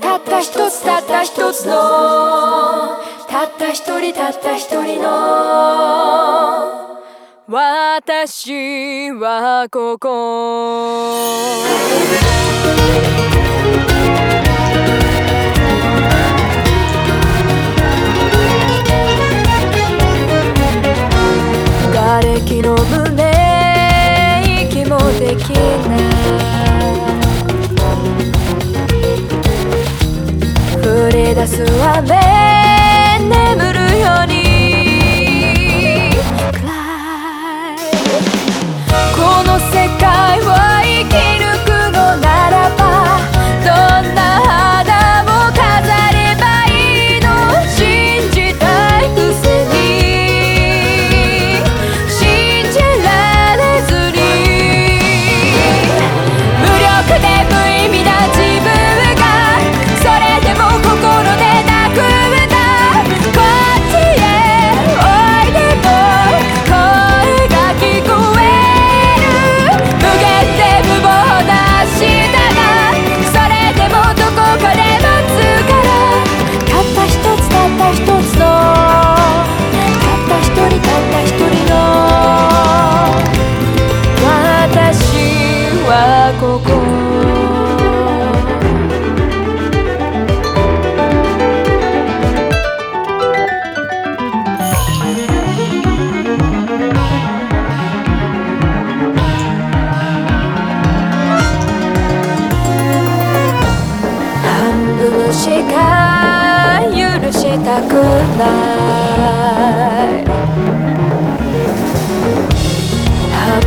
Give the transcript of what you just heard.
たった一つたった一つのたった一人たった一人の私はここ。瓦礫の胸息もできない。誘われ眠 good night. 한